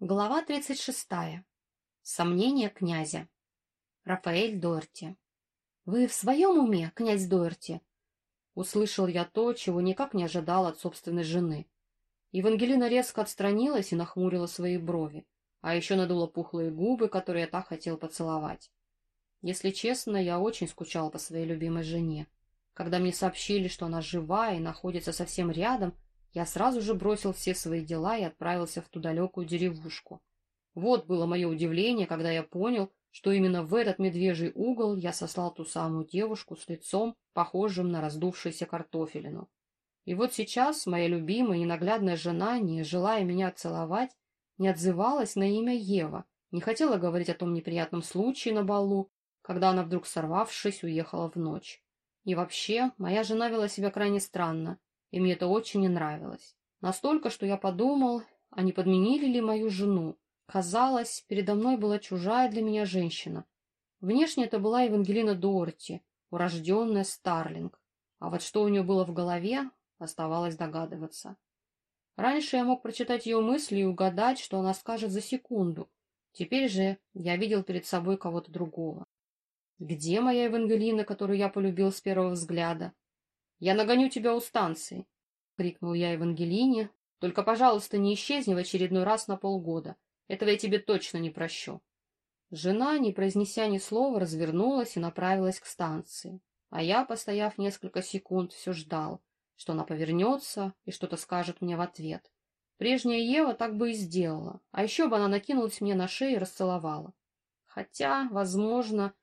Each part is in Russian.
Глава 36. Сомнения князя. Рафаэль Дорти. «Вы в своем уме, князь Дорти?» Услышал я то, чего никак не ожидал от собственной жены. Евангелина резко отстранилась и нахмурила свои брови, а еще надула пухлые губы, которые я так хотел поцеловать. Если честно, я очень скучал по своей любимой жене. Когда мне сообщили, что она жива и находится совсем рядом, я сразу же бросил все свои дела и отправился в ту далекую деревушку. Вот было мое удивление, когда я понял, что именно в этот медвежий угол я сослал ту самую девушку с лицом, похожим на раздувшуюся картофелину. И вот сейчас моя любимая и ненаглядная жена, не желая меня целовать, не отзывалась на имя Ева, не хотела говорить о том неприятном случае на балу, когда она вдруг сорвавшись уехала в ночь. И вообще, моя жена вела себя крайне странно, и мне это очень не нравилось. Настолько, что я подумал, а не подменили ли мою жену. Казалось, передо мной была чужая для меня женщина. Внешне это была Евангелина Дуорти, урожденная Старлинг. А вот что у нее было в голове, оставалось догадываться. Раньше я мог прочитать ее мысли и угадать, что она скажет за секунду. Теперь же я видел перед собой кого-то другого. Где моя Евангелина, которую я полюбил с первого взгляда? «Я нагоню тебя у станции!» — крикнул я Евангелине. «Только, пожалуйста, не исчезни в очередной раз на полгода. Этого я тебе точно не прощу». Жена, не произнеся ни слова, развернулась и направилась к станции. А я, постояв несколько секунд, все ждал, что она повернется и что-то скажет мне в ответ. Прежняя Ева так бы и сделала, а еще бы она накинулась мне на шею и расцеловала. Хотя, возможно,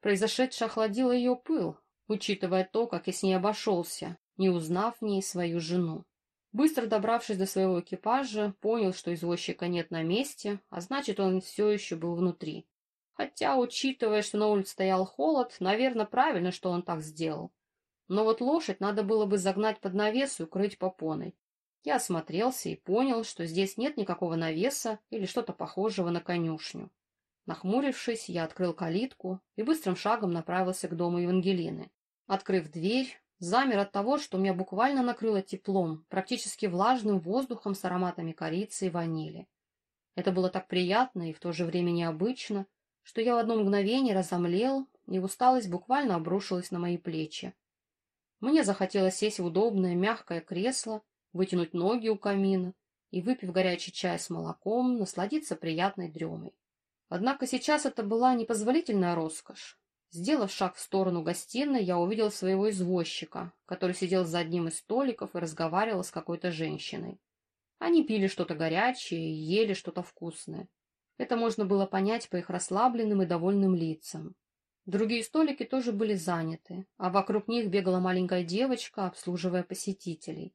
произошедшее охладило ее пыл, учитывая то, как я с ней обошелся, не узнав в ней свою жену. Быстро добравшись до своего экипажа, понял, что извозчика нет на месте, а значит, он все еще был внутри. Хотя, учитывая, что на улице стоял холод, наверное, правильно, что он так сделал. Но вот лошадь надо было бы загнать под навес и укрыть попоной. Я осмотрелся и понял, что здесь нет никакого навеса или что-то похожего на конюшню. Нахмурившись, я открыл калитку и быстрым шагом направился к дому Евангелины. Открыв дверь, замер от того, что меня буквально накрыло теплом, практически влажным воздухом с ароматами корицы и ванили. Это было так приятно и в то же время необычно, что я в одно мгновение разомлел, и усталость буквально обрушилась на мои плечи. Мне захотелось сесть в удобное мягкое кресло, вытянуть ноги у камина и, выпив горячий чай с молоком, насладиться приятной дремой. Однако сейчас это была непозволительная роскошь. Сделав шаг в сторону гостиной, я увидел своего извозчика, который сидел за одним из столиков и разговаривал с какой-то женщиной. Они пили что-то горячее и ели что-то вкусное. Это можно было понять по их расслабленным и довольным лицам. Другие столики тоже были заняты, а вокруг них бегала маленькая девочка, обслуживая посетителей.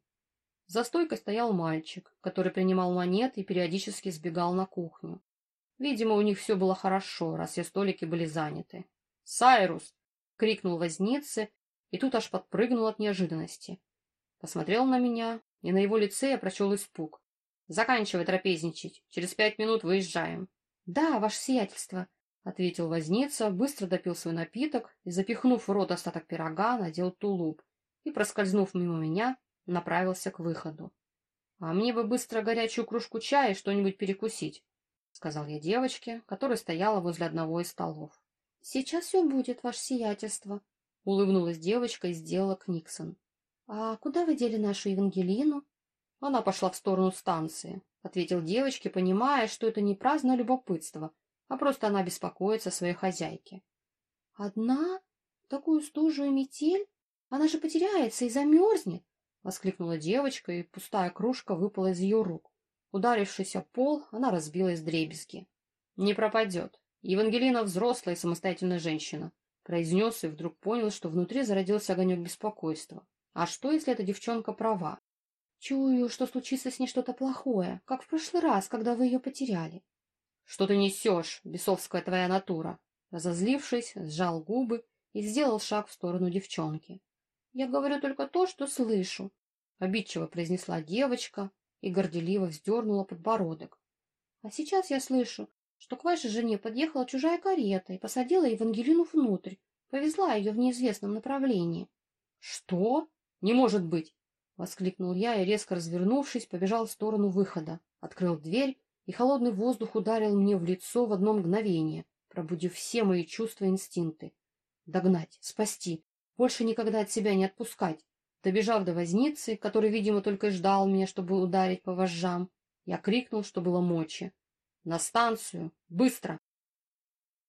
За стойкой стоял мальчик, который принимал монеты и периодически сбегал на кухню. Видимо, у них все было хорошо, раз все столики были заняты. «Сайрус!» — крикнул вознице, и тут аж подпрыгнул от неожиданности. Посмотрел на меня, и на его лице я прочел испуг. «Заканчивай трапезничать. Через пять минут выезжаем». «Да, ваше сиятельство», — ответил возница, быстро допил свой напиток и, запихнув в рот остаток пирога, надел тулуп и, проскользнув мимо меня, направился к выходу. «А мне бы быстро горячую кружку чая и что-нибудь перекусить», — сказал я девочке, которая стояла возле одного из столов. — Сейчас все будет, ваше сиятельство, — улыбнулась девочка и сделала Книксон. — А куда вы дели нашу Евангелину? — Она пошла в сторону станции, — ответил девочке, понимая, что это не праздное любопытство, а просто она беспокоится о своей хозяйке. — Одна? Такую стужу метель? Она же потеряется и замерзнет! — воскликнула девочка, и пустая кружка выпала из ее рук. Ударившись о пол, она разбилась дребезги. «Не пропадет. Евангелина взрослая самостоятельная женщина», произнес и вдруг понял, что внутри зародился огонек беспокойства. «А что, если эта девчонка права?» «Чую, что случится с ней что-то плохое, как в прошлый раз, когда вы ее потеряли». «Что ты несешь, бесовская твоя натура?» Разозлившись, сжал губы и сделал шаг в сторону девчонки. «Я говорю только то, что слышу», — обидчиво произнесла девочка, и горделиво вздернула подбородок. А сейчас я слышу, что к вашей жене подъехала чужая карета и посадила Евангелину внутрь, повезла ее в неизвестном направлении. — Что? Не может быть! — воскликнул я и, резко развернувшись, побежал в сторону выхода, открыл дверь и холодный воздух ударил мне в лицо в одно мгновение, пробудив все мои чувства и инстинкты. Догнать, спасти, больше никогда от себя не отпускать. Добежав до возницы, который, видимо, только и ждал меня, чтобы ударить по вожжам, я крикнул, что было мочи. «На станцию! Быстро!»